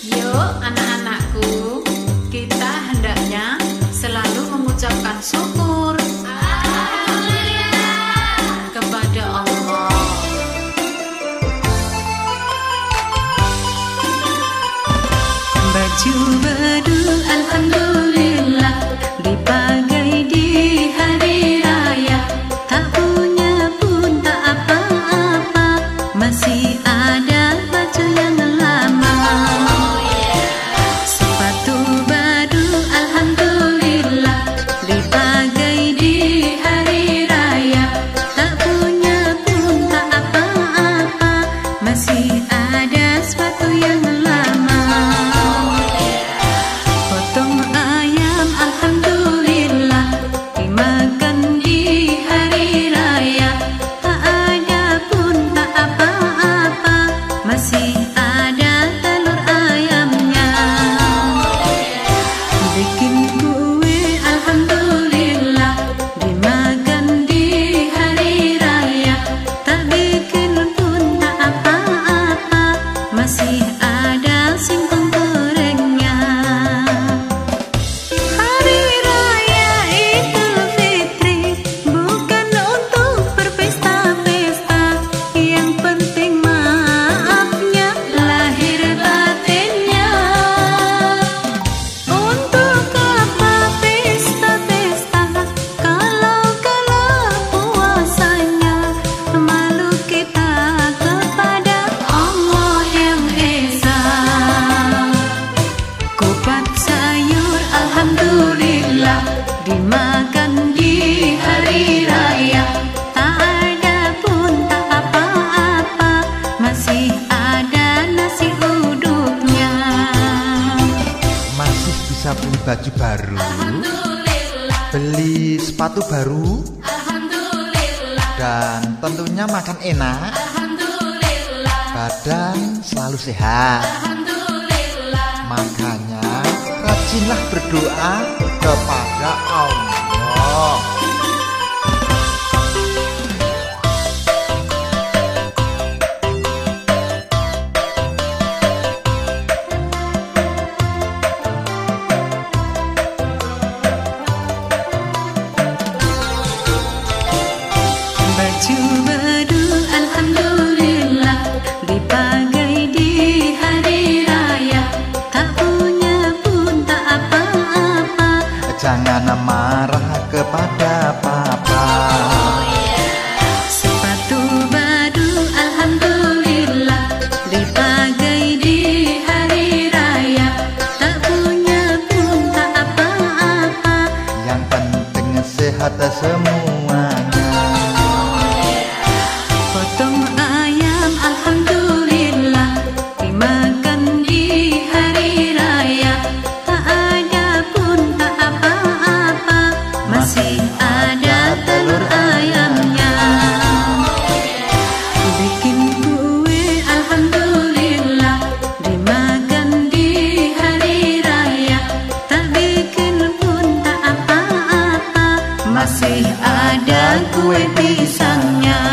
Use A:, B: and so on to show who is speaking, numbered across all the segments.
A: Yuk anak-anakku, kita hendaknya selalu mengucapkan syukur
B: beli sepatu baru, dan tentunya makan enak, badan selalu sehat. Makanya rajinlah berdoa kepada Allah. Jangan marah kepada papa.
C: Sepatu baru Alhamdulillah Dipakai di hari raya Tak punya pun tak apa-apa
B: Yang penting sehat semuanya.
C: Masih ada kue pisangnya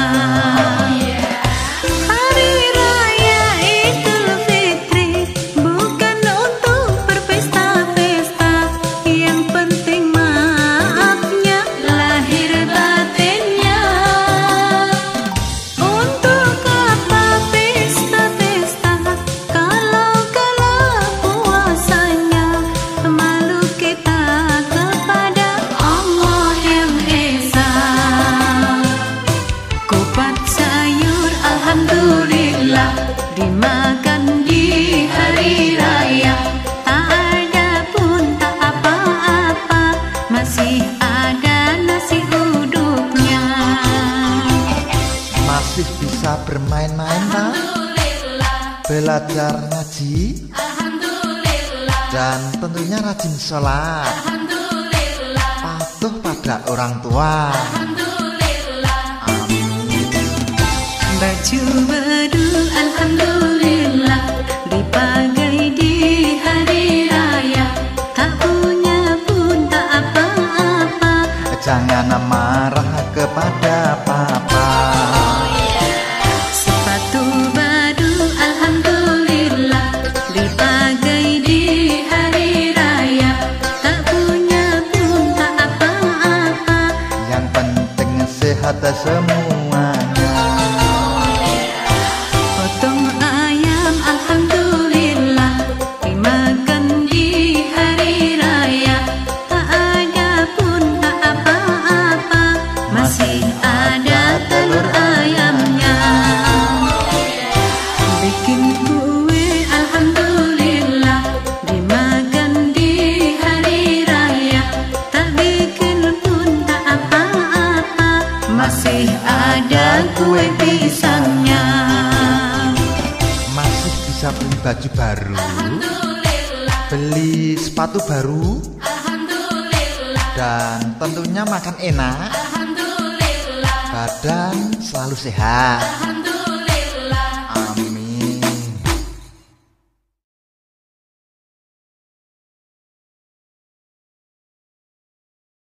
C: Alhamdulillah Dimakan di hari raya. Tak ada pun tak apa-apa Masih ada nasi uduknya.
B: Masih bisa bermain-main tak? Belajar ngaji? Dan tentunya rajin sholat. Patuh pada orang tua. jangan marah kepada papa.
C: Sepatu baru Alhamdulillah. Dipakai
D: di hari raya. Tak punya pun tak apa-apa. Yang penting sehat
A: semuanya. bisa beli baju baru. Beli sepatu baru. Dan tentunya makan enak. Badan selalu sehat.